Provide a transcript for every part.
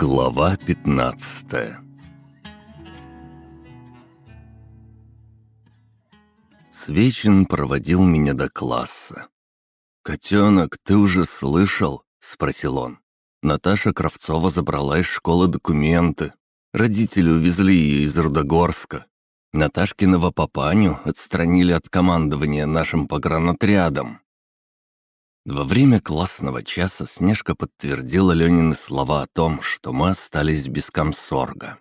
Глава 15 Свечин проводил меня до класса. «Котенок, ты уже слышал?» — спросил он. Наташа Кравцова забрала из школы документы. Родители увезли ее из Рудогорска. Наташкиного папаню отстранили от командования нашим погранотрядом. Во время классного часа Снежка подтвердила Ленины слова о том, что мы остались без комсорга.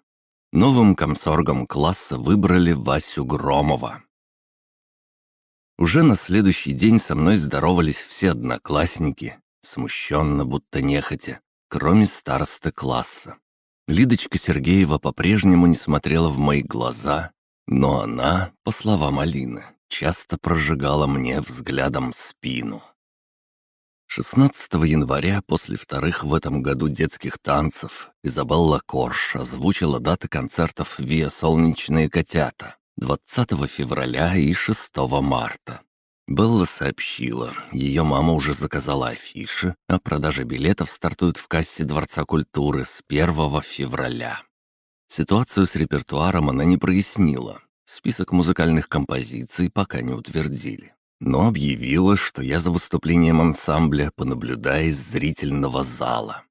Новым комсоргом класса выбрали Васю Громова. Уже на следующий день со мной здоровались все одноклассники, смущенно, будто нехотя, кроме старосты класса. Лидочка Сергеева по-прежнему не смотрела в мои глаза, но она, по словам Алины, часто прожигала мне взглядом спину. 16 января, после вторых в этом году детских танцев, Изабелла Корж озвучила даты концертов «Виа Солнечные котята» 20 февраля и 6 марта. Белла сообщила, ее мама уже заказала афиши, а продажа билетов стартует в кассе Дворца культуры с 1 февраля. Ситуацию с репертуаром она не прояснила. Список музыкальных композиций пока не утвердили но объявила, что я за выступлением ансамбля понаблюдаю из зрительного зала.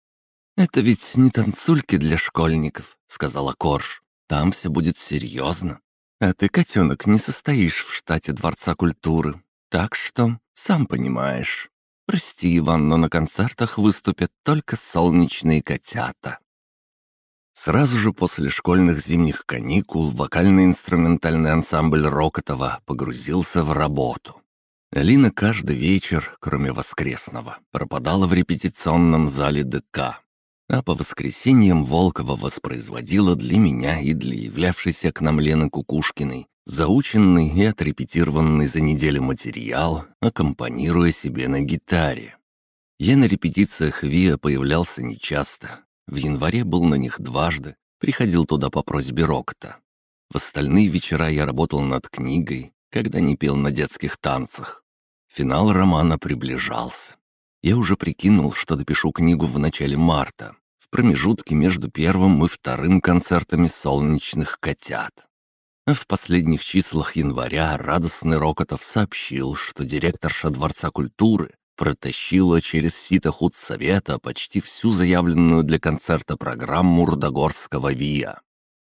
«Это ведь не танцульки для школьников», — сказала Корж. «Там все будет серьезно. А ты, котенок, не состоишь в штате Дворца культуры. Так что, сам понимаешь. Прости, Иван, но на концертах выступят только солнечные котята». Сразу же после школьных зимних каникул вокально-инструментальный ансамбль Рокотова погрузился в работу. Алина каждый вечер, кроме воскресного, пропадала в репетиционном зале ДК. А по воскресеньям Волкова воспроизводила для меня и для являвшейся к нам Лены Кукушкиной заученный и отрепетированный за неделю материал, аккомпанируя себе на гитаре. Я на репетициях ВИА появлялся нечасто. В январе был на них дважды, приходил туда по просьбе Рокта. В остальные вечера я работал над книгой, когда не пел на детских танцах. Финал романа приближался. Я уже прикинул, что допишу книгу в начале марта, в промежутке между первым и вторым концертами «Солнечных котят». А в последних числах января радостный Рокотов сообщил, что директорша Дворца культуры протащила через сито худсовета почти всю заявленную для концерта программу Рудогорского ВИА.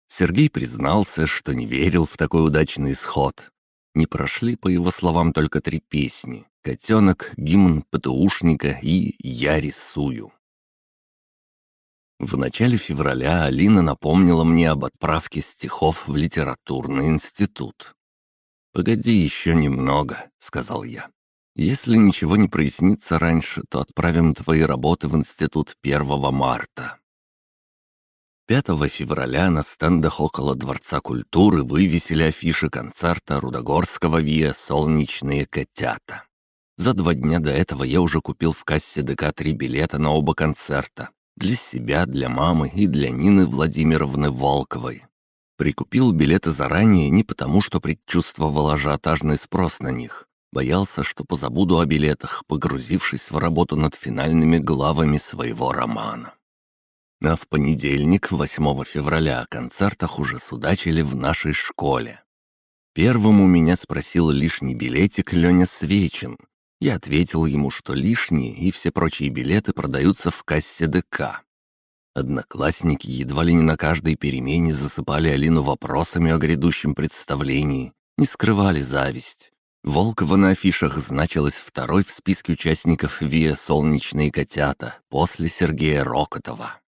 Сергей признался, что не верил в такой удачный исход, не прошли, по его словам, только три песни «Котенок», «Гимн ПТУшника» и «Я рисую». В начале февраля Алина напомнила мне об отправке стихов в литературный институт. «Погоди еще немного», — сказал я. «Если ничего не прояснится раньше, то отправим твои работы в институт 1 марта». 5 февраля на стендах около Дворца культуры вывесили афиши концерта Рудогорского ВИА «Солнечные котята». За два дня до этого я уже купил в кассе ДК три билета на оба концерта. Для себя, для мамы и для Нины Владимировны Волковой. Прикупил билеты заранее не потому, что предчувствовал ажиотажный спрос на них. Боялся, что позабуду о билетах, погрузившись в работу над финальными главами своего романа. А в понедельник, 8 февраля, о концертах уже судачили в нашей школе. Первым у меня спросил лишний билетик Леня Свечин. Я ответил ему, что лишние и все прочие билеты продаются в кассе ДК. Одноклассники едва ли не на каждой перемене засыпали Алину вопросами о грядущем представлении, не скрывали зависть. Волкова на афишах значилась второй в списке участников ВИА «Солнечные котята» после Сергея Рокотова.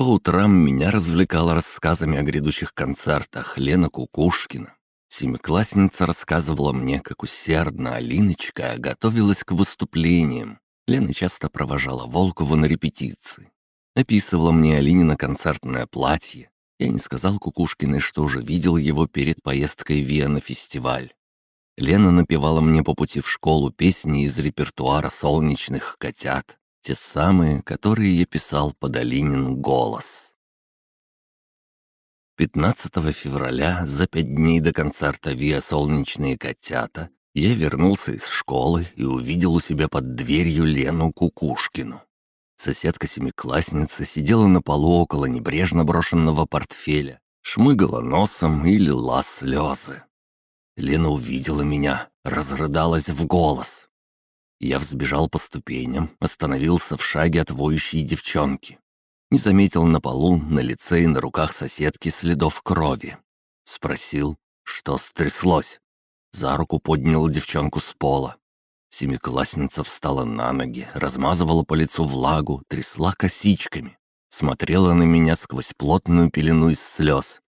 По утрам меня развлекала рассказами о грядущих концертах Лена Кукушкина. Семиклассница рассказывала мне, как усердно Алиночка готовилась к выступлениям. Лена часто провожала Волкову на репетиции. Описывала мне Алинина концертное платье. Я не сказал Кукушкиной, что уже видел его перед поездкой Виа на фестиваль. Лена напевала мне по пути в школу песни из репертуара «Солнечных котят», те самые, которые я писал под Алинин голос. 15 февраля, за пять дней до концерта «Виа Солнечные котята», я вернулся из школы и увидел у себя под дверью Лену Кукушкину. Соседка-семиклассница сидела на полу около небрежно брошенного портфеля, шмыгала носом и лила слезы. Лена увидела меня, разрыдалась в голос. Я взбежал по ступеням, остановился в шаге от воющей девчонки. Не заметил на полу, на лице и на руках соседки следов крови. Спросил, что стряслось. За руку поднял девчонку с пола. Семиклассница встала на ноги, размазывала по лицу влагу, трясла косичками. Смотрела на меня сквозь плотную пелену из слез.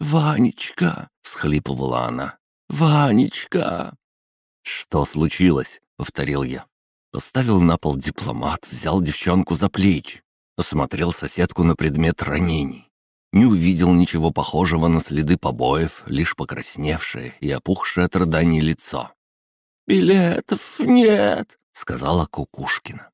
«Ванечка!» — всхлипывала она. «Ванечка!» «Что случилось?» — повторил я. Поставил на пол дипломат, взял девчонку за плечи. Осмотрел соседку на предмет ранений. Не увидел ничего похожего на следы побоев, лишь покрасневшее и опухшее от рыданий лицо. «Билетов нет», — сказала Кукушкина.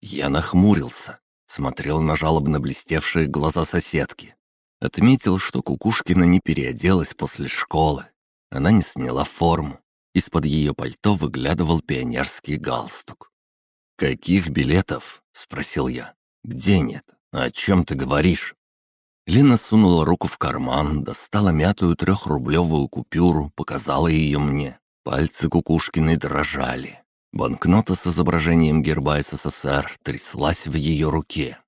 Я нахмурился, смотрел на жалобно блестевшие глаза соседки. Отметил, что Кукушкина не переоделась после школы. Она не сняла форму. Из-под ее пальто выглядывал пионерский галстук. «Каких билетов?» — спросил я. «Где нет? О чем ты говоришь?» Лена сунула руку в карман, достала мятую трехрублевую купюру, показала ее мне. Пальцы Кукушкиной дрожали. Банкнота с изображением герба СССР тряслась в ее руке.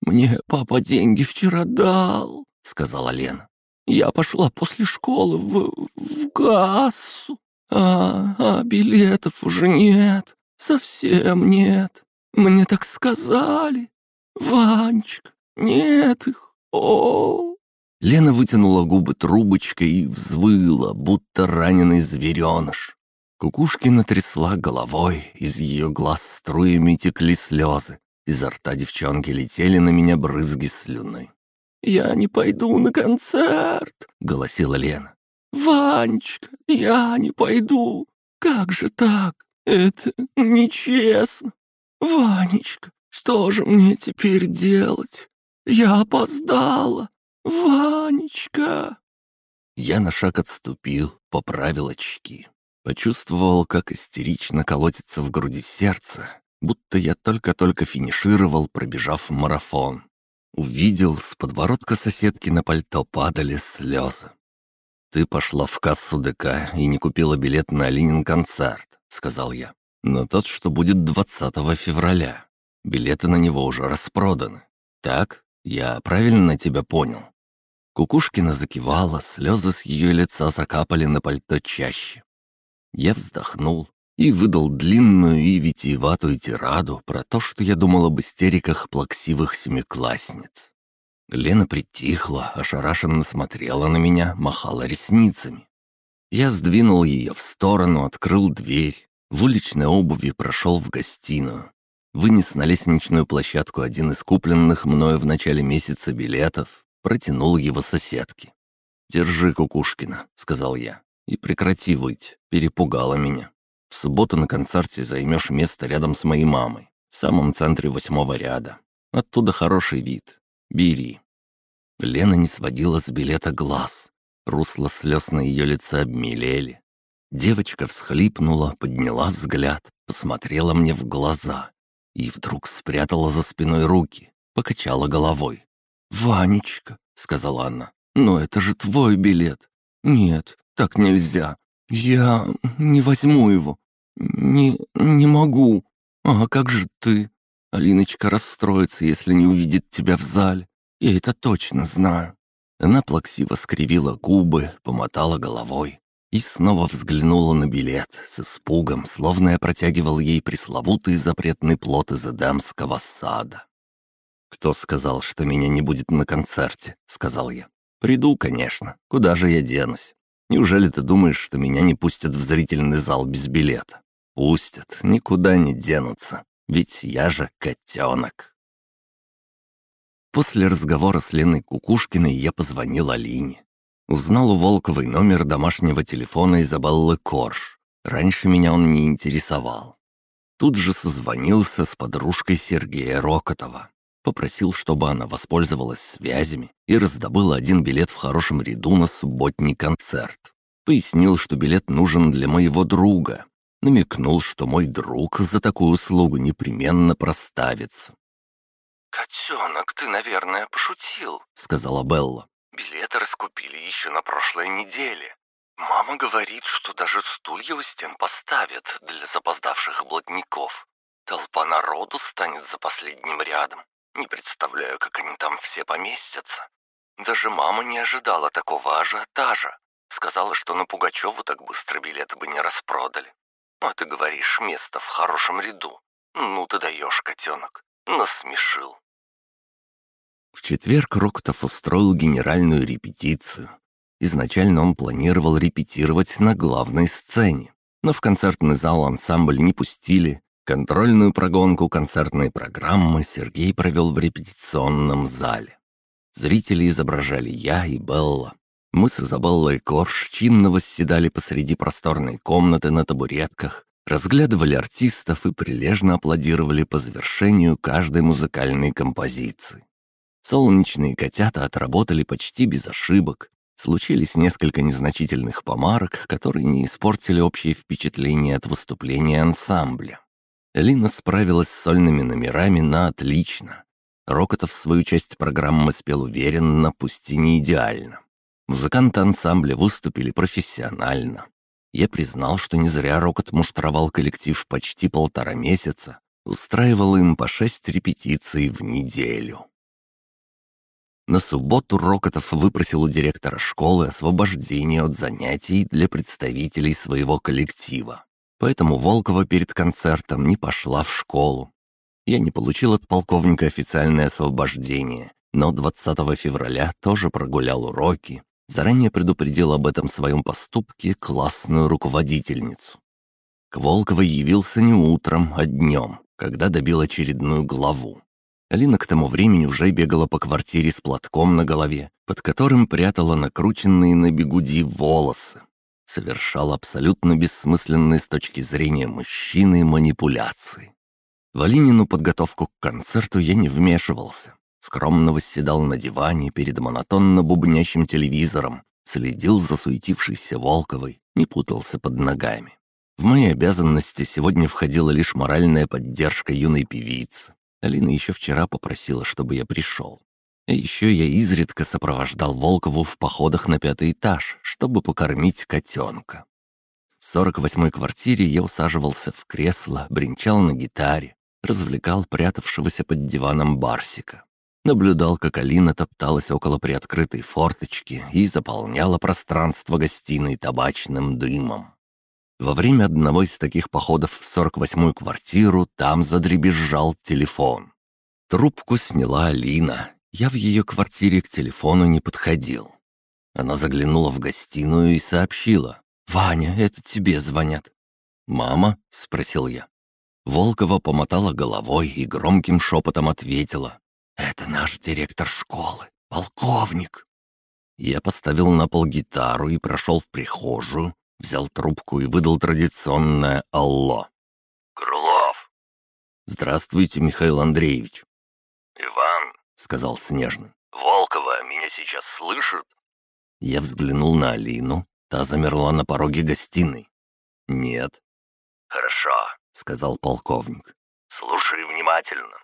«Мне папа деньги вчера дал», — сказала Лена. «Я пошла после школы в... в кассу, а, а билетов уже нет, совсем нет. Мне так сказали. Ванечка, нет их, о, -о, -о Лена вытянула губы трубочкой и взвыла, будто раненый звереныш. Кукушкина трясла головой, из ее глаз струями текли слезы. Изо рта девчонки летели на меня брызги слюны. «Я не пойду на концерт», — голосила Лена. «Ванечка, я не пойду. Как же так? Это нечестно. Ванечка, что же мне теперь делать? Я опоздала. «Ванечка!» Я на шаг отступил, поправил очки. Почувствовал, как истерично колотится в груди сердце, будто я только-только финишировал, пробежав марафон. Увидел, с подбородка соседки на пальто падали слезы. «Ты пошла в кассу ДК и не купила билет на Ленин концерт», — сказал я. «На тот, что будет 20 февраля. Билеты на него уже распроданы. Так? Я правильно тебя понял?» Кукушкина закивала, слезы с ее лица закапали на пальто чаще. Я вздохнул и выдал длинную и витиеватую тираду про то, что я думал об истериках плаксивых семиклассниц. Лена притихла, ошарашенно смотрела на меня, махала ресницами. Я сдвинул ее в сторону, открыл дверь, в уличной обуви прошел в гостиную. Вынес на лестничную площадку один из купленных мною в начале месяца билетов, Протянул его соседке. «Держи, Кукушкина», — сказал я. «И прекрати выть, перепугала меня. В субботу на концерте займешь место рядом с моей мамой, в самом центре восьмого ряда. Оттуда хороший вид. Бери». Лена не сводила с билета глаз. Русло слез на ее лице обмелели. Девочка всхлипнула, подняла взгляд, посмотрела мне в глаза и вдруг спрятала за спиной руки, покачала головой. «Ванечка», — сказала она, — «но это же твой билет». «Нет, так нельзя. Я не возьму его. Не... не могу. А как же ты? Алиночка расстроится, если не увидит тебя в зале. Я это точно знаю». Она плаксиво скривила губы, помотала головой и снова взглянула на билет с испугом, словно я протягивал ей пресловутый запретный плод из Эдемского сада. «Кто сказал, что меня не будет на концерте?» — сказал я. «Приду, конечно. Куда же я денусь? Неужели ты думаешь, что меня не пустят в зрительный зал без билета? Пустят, никуда не денутся. Ведь я же котенок». После разговора с Леной Кукушкиной я позвонил Алине. Узнал у Волковой номер домашнего телефона Изабеллы Корж. Раньше меня он не интересовал. Тут же созвонился с подружкой Сергея Рокотова. Попросил, чтобы она воспользовалась связями и раздобыла один билет в хорошем ряду на субботний концерт. Пояснил, что билет нужен для моего друга. Намекнул, что мой друг за такую услугу непременно проставится. «Котенок, ты, наверное, пошутил», — сказала Белла. «Билеты раскупили еще на прошлой неделе. Мама говорит, что даже стулья у стен поставят для запоздавших блатников. Толпа народу станет за последним рядом. Не представляю, как они там все поместятся. Даже мама не ожидала такого ажиотажа. Сказала, что на Пугачеву так быстро билеты бы не распродали. А ты говоришь, место в хорошем ряду. Ну ты даешь, котенок. Насмешил. В четверг Рокотов устроил генеральную репетицию. Изначально он планировал репетировать на главной сцене, но в концертный зал ансамбль не пустили. Контрольную прогонку концертной программы Сергей провел в репетиционном зале. Зрители изображали я и Белла. Мы с Изабеллой Корж чинно восседали посреди просторной комнаты на табуретках, разглядывали артистов и прилежно аплодировали по завершению каждой музыкальной композиции. Солнечные котята отработали почти без ошибок. Случились несколько незначительных помарок, которые не испортили общее впечатление от выступления ансамбля. Лина справилась с сольными номерами на отлично. Рокотов свою часть программы спел уверенно, пусть и не идеально. Музыканты ансамбля выступили профессионально. Я признал, что не зря Рокот муштровал коллектив почти полтора месяца, устраивал им по шесть репетиций в неделю. На субботу Рокотов выпросил у директора школы освобождение от занятий для представителей своего коллектива. Поэтому Волкова перед концертом не пошла в школу. Я не получил от полковника официальное освобождение, но 20 февраля тоже прогулял уроки, заранее предупредил об этом своем поступке классную руководительницу. К Волковой явился не утром, а днем, когда добил очередную главу. Алина к тому времени уже бегала по квартире с платком на голове, под которым прятала накрученные на бегуди волосы. Совершала абсолютно бессмысленные с точки зрения мужчины манипуляции. В Алинину подготовку к концерту я не вмешивался. Скромно восседал на диване перед монотонно бубнящим телевизором, следил за суетившейся Волковой, не путался под ногами. В мои обязанности сегодня входила лишь моральная поддержка юной певицы, Алина еще вчера попросила, чтобы я пришел. А еще я изредка сопровождал Волкову в походах на пятый этаж, чтобы покормить котенка. В сорок восьмой квартире я усаживался в кресло, бренчал на гитаре, развлекал прятавшегося под диваном Барсика. Наблюдал, как Алина топталась около приоткрытой форточки и заполняла пространство гостиной табачным дымом. Во время одного из таких походов в 48-ю квартиру там задребезжал телефон. Трубку сняла Алина. Я в ее квартире к телефону не подходил. Она заглянула в гостиную и сообщила. «Ваня, это тебе звонят». «Мама?» — спросил я. Волкова помотала головой и громким шепотом ответила. «Это наш директор школы, полковник». Я поставил на пол гитару и прошел в прихожую, взял трубку и выдал традиционное «Алло». «Крылов!» «Здравствуйте, Михаил Андреевич». «Иван», — сказал Снежный. «Волкова меня сейчас слышит?» Я взглянул на Алину, та замерла на пороге гостиной. «Нет». «Хорошо», — сказал полковник. «Слушай внимательно».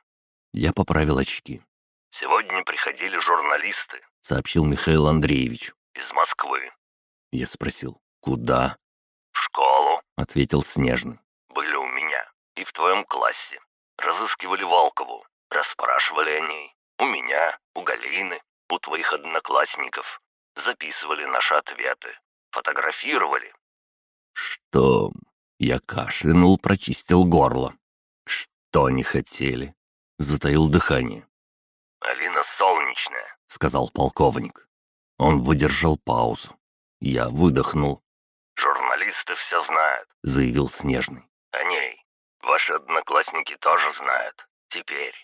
Я поправил очки. «Сегодня приходили журналисты», — сообщил Михаил Андреевич. «Из Москвы». Я спросил, «Куда?» «В школу», — ответил Снежный. «Были у меня и в твоем классе. Разыскивали Волкову, расспрашивали о ней. У меня, у Галины, у твоих одноклассников. Записывали наши ответы, фотографировали». «Что?» Я кашлянул, прочистил горло. «Что они хотели?» Затаил дыхание. «Алина солнечная», — сказал полковник. Он выдержал паузу. Я выдохнул. «Журналисты все знают», — заявил Снежный. «О ней. Ваши одноклассники тоже знают. Теперь.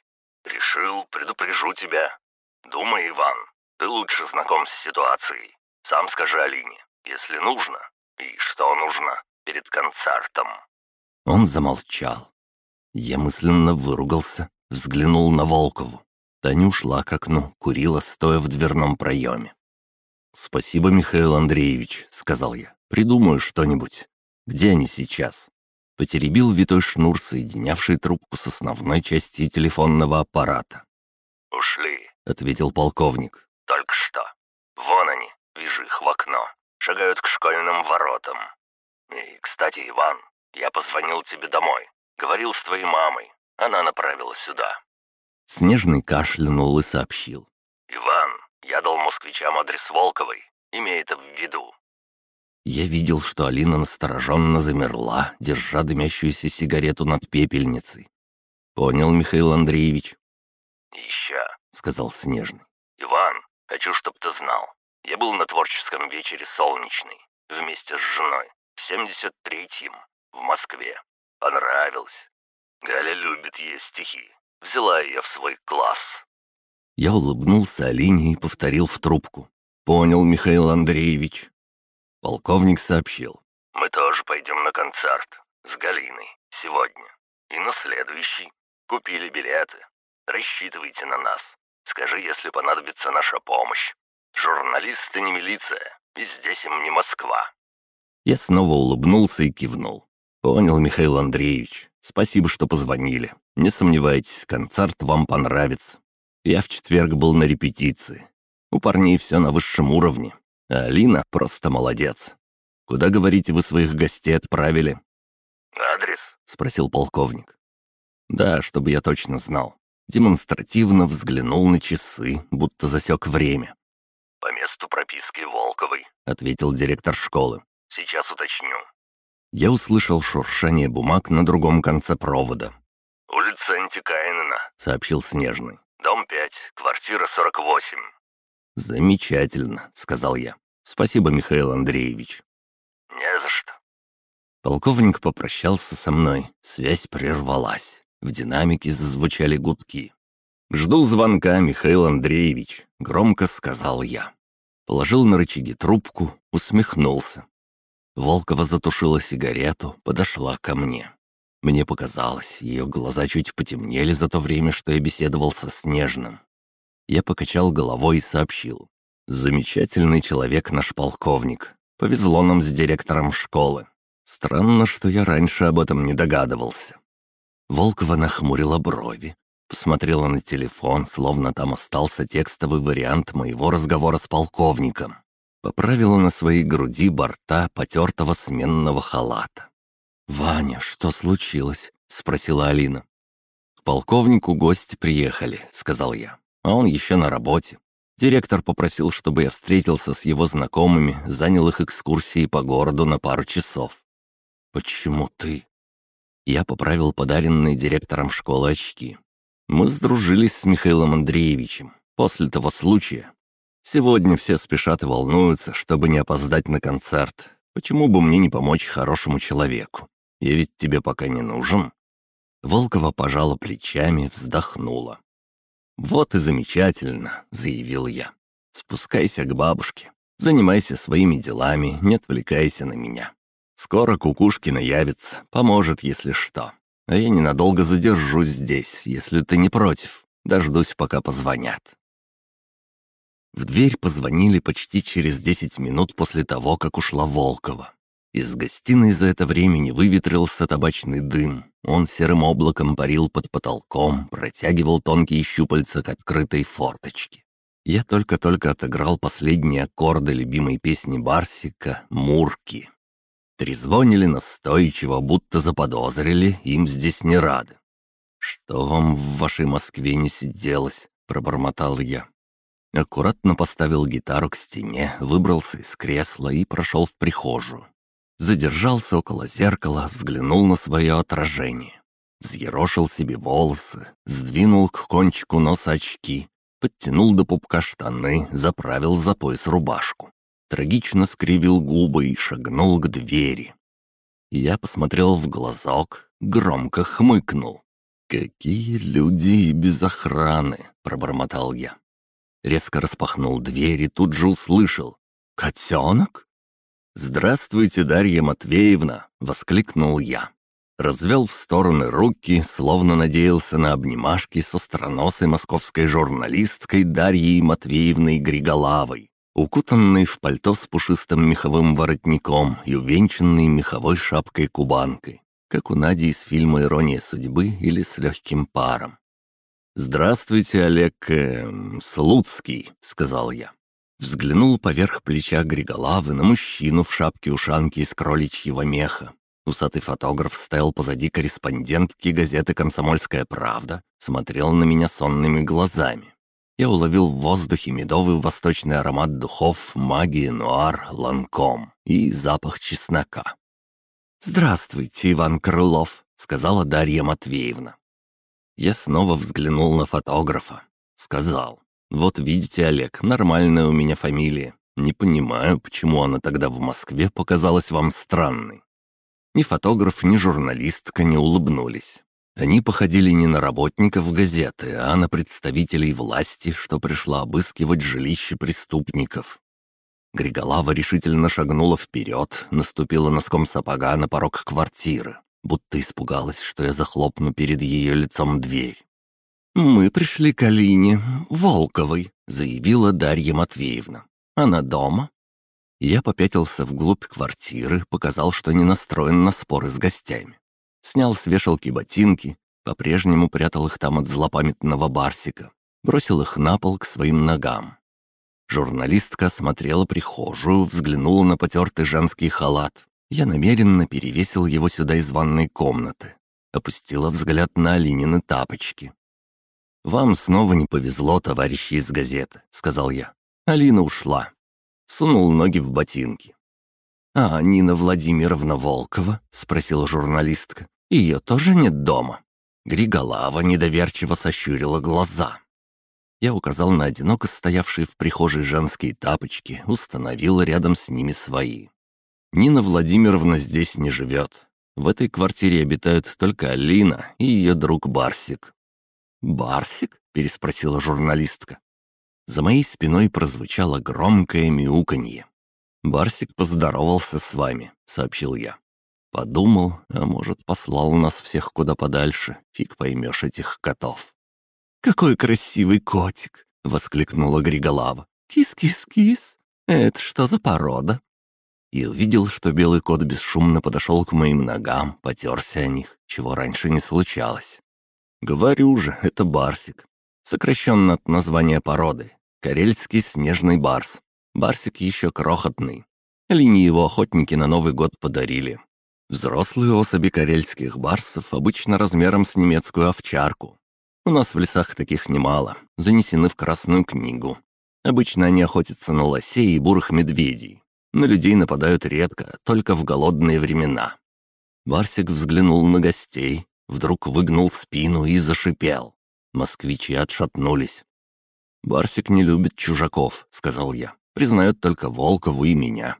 Решил, предупрежу тебя. Думай, Иван, ты лучше знаком с ситуацией. Сам скажи Алине, если нужно, и что нужно перед концертом». Он замолчал. Я мысленно выругался, взглянул на Волкову. Таня ушла к окну, курила, стоя в дверном проеме. «Спасибо, Михаил Андреевич», — сказал я. «Придумаю что-нибудь. Где они сейчас?» Потеребил витой шнур, соединявший трубку с основной частью телефонного аппарата. «Ушли», — ответил полковник. «Только что. Вон они, вижу их в окно. Шагают к школьным воротам. И, кстати, Иван, я позвонил тебе домой. Говорил с твоей мамой. Она направила сюда». Снежный кашлянул и сообщил. «Иван, я дал москвичам адрес Волковой. Имей это в виду». Я видел, что Алина настороженно замерла, держа дымящуюся сигарету над пепельницей. «Понял, Михаил Андреевич», «Еще», — сказал Снежный. «Иван, хочу, чтобы ты знал. Я был на творческом вечере «Солнечный» вместе с женой в 73-м в Москве. Понравилось. Галя любит ее стихи. Взяла ее в свой класс. Я улыбнулся Алине и повторил в трубку. «Понял, Михаил Андреевич». Полковник сообщил. «Мы тоже пойдем на концерт. С Галиной. Сегодня. И на следующий. Купили билеты. Рассчитывайте на нас. Скажи, если понадобится наша помощь. Журналисты не милиция, и здесь им не Москва». Я снова улыбнулся и кивнул. «Понял, Михаил Андреевич. Спасибо, что позвонили. Не сомневайтесь, концерт вам понравится. Я в четверг был на репетиции. У парней все на высшем уровне. А Алина просто молодец. Куда, говорите, вы своих гостей отправили?» «Адрес?» — спросил полковник. «Да, чтобы я точно знал демонстративно взглянул на часы, будто засек время. «По месту прописки Волковой», — ответил директор школы. «Сейчас уточню». Я услышал шуршание бумаг на другом конце провода. «Улица Антикаинена», — сообщил Снежный. «Дом 5, квартира 48». «Замечательно», — сказал я. «Спасибо, Михаил Андреевич». «Не за что». Полковник попрощался со мной, связь прервалась. В динамике зазвучали гудки. «Жду звонка, Михаил Андреевич», — громко сказал я. Положил на рычаги трубку, усмехнулся. Волкова затушила сигарету, подошла ко мне. Мне показалось, ее глаза чуть потемнели за то время, что я беседовал со Снежным. Я покачал головой и сообщил. «Замечательный человек наш полковник. Повезло нам с директором школы. Странно, что я раньше об этом не догадывался». Волкова нахмурила брови, посмотрела на телефон, словно там остался текстовый вариант моего разговора с полковником. Поправила на своей груди борта потертого сменного халата. «Ваня, что случилось?» — спросила Алина. «К полковнику гости приехали», — сказал я. «А он еще на работе. Директор попросил, чтобы я встретился с его знакомыми, занял их экскурсией по городу на пару часов». «Почему ты?» Я поправил подаренные директором школы очки. Мы сдружились с Михаилом Андреевичем после того случая. Сегодня все спешат и волнуются, чтобы не опоздать на концерт. Почему бы мне не помочь хорошему человеку? Я ведь тебе пока не нужен». Волкова пожала плечами, вздохнула. «Вот и замечательно», — заявил я. «Спускайся к бабушке. Занимайся своими делами, не отвлекайся на меня. Скоро Кукушкина явится, поможет, если что. А я ненадолго задержусь здесь, если ты не против. Дождусь, пока позвонят». В дверь позвонили почти через десять минут после того, как ушла Волкова. Из гостиной за это время не выветрился табачный дым. Он серым облаком парил под потолком, протягивал тонкие щупальца к открытой форточке. Я только-только отыграл последние аккорды любимой песни Барсика «Мурки». Трезвонили настойчиво, будто заподозрили, им здесь не рады. «Что вам в вашей Москве не сиделось?» — пробормотал я. Аккуратно поставил гитару к стене, выбрался из кресла и прошел в прихожую. Задержался около зеркала, взглянул на свое отражение. Взъерошил себе волосы, сдвинул к кончику носа очки, подтянул до пупка штаны, заправил за пояс рубашку трагично скривил губы и шагнул к двери. Я посмотрел в глазок, громко хмыкнул. «Какие люди без охраны!» — пробормотал я. Резко распахнул дверь и тут же услышал. «Котенок?» «Здравствуйте, Дарья Матвеевна!» — воскликнул я. Развел в стороны руки, словно надеялся на обнимашки со страносой московской журналисткой Дарьей Матвеевной Григолавой укутанный в пальто с пушистым меховым воротником и увенчанный меховой шапкой-кубанкой, как у Нади из фильма «Ирония судьбы» или «С легким паром». «Здравствуйте, Олег... Э, Слуцкий», — сказал я. Взглянул поверх плеча Григолавы на мужчину в шапке-ушанке из кроличьего меха. Усатый фотограф стоял позади корреспондентки газеты «Комсомольская правда», смотрел на меня сонными глазами. Я уловил в воздухе медовый восточный аромат духов магии нуар ланком и запах чеснока. «Здравствуйте, Иван Крылов», — сказала Дарья Матвеевна. Я снова взглянул на фотографа. Сказал, «Вот видите, Олег, нормальная у меня фамилия. Не понимаю, почему она тогда в Москве показалась вам странной». Ни фотограф, ни журналистка не улыбнулись. Они походили не на работников газеты, а на представителей власти, что пришла обыскивать жилище преступников. Григолава решительно шагнула вперед, наступила носком сапога на порог квартиры, будто испугалась, что я захлопну перед ее лицом дверь. «Мы пришли к Алине Волковой», — заявила Дарья Матвеевна. «Она дома?» Я попятился вглубь квартиры, показал, что не настроен на споры с гостями. Снял с вешалки ботинки, по-прежнему прятал их там от злопамятного барсика, бросил их на пол к своим ногам. Журналистка смотрела прихожую, взглянула на потертый женский халат. Я намеренно перевесил его сюда из ванной комнаты. Опустила взгляд на Алинины тапочки. «Вам снова не повезло, товарищи из газеты», — сказал я. Алина ушла. Сунул ноги в ботинки. «А Нина Владимировна Волкова?» — спросила журналистка. «Ее тоже нет дома?» Григолава недоверчиво сощурила глаза. Я указал на одиноко стоявшие в прихожей женские тапочки, установил рядом с ними свои. Нина Владимировна здесь не живет. В этой квартире обитают только Алина и ее друг Барсик. «Барсик?» — переспросила журналистка. За моей спиной прозвучало громкое мяуканье. «Барсик поздоровался с вами», — сообщил я. Подумал, а может, послал нас всех куда подальше, фиг поймешь этих котов. «Какой красивый котик!» — воскликнула Григолава. «Кис-кис-кис! Это что за порода?» И увидел, что белый кот бесшумно подошел к моим ногам, потерся о них, чего раньше не случалось. Говорю же, это барсик. Сокращенно от названия породы. Карельский снежный барс. Барсик еще крохотный. Линии его охотники на Новый год подарили. Взрослые особи карельских барсов обычно размером с немецкую овчарку. У нас в лесах таких немало, занесены в Красную книгу. Обычно они охотятся на лосей и бурых медведей. На людей нападают редко, только в голодные времена. Барсик взглянул на гостей, вдруг выгнул спину и зашипел. Москвичи отшатнулись. «Барсик не любит чужаков», — сказал я. «Признает только Волкову и меня».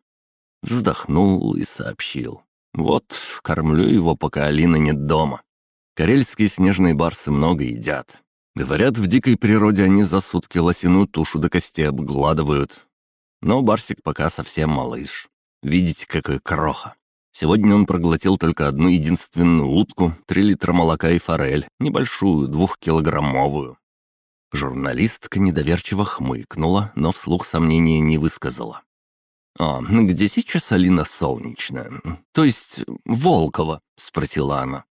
Вздохнул и сообщил. Вот, кормлю его, пока Алина нет дома. Карельские снежные барсы много едят. Говорят, в дикой природе они за сутки лосиную тушу до кости обгладывают. Но барсик пока совсем малыш. Видите, какой кроха. Сегодня он проглотил только одну единственную утку, три литра молока и форель, небольшую, двухкилограммовую. Журналистка недоверчиво хмыкнула, но вслух сомнения не высказала. «А где сейчас Алина Солнечная? То есть Волкова?» — спросила она.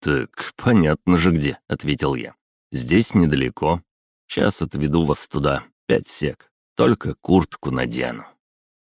«Так, понятно же где», — ответил я. «Здесь недалеко. Сейчас отведу вас туда, пять сек. Только куртку надену».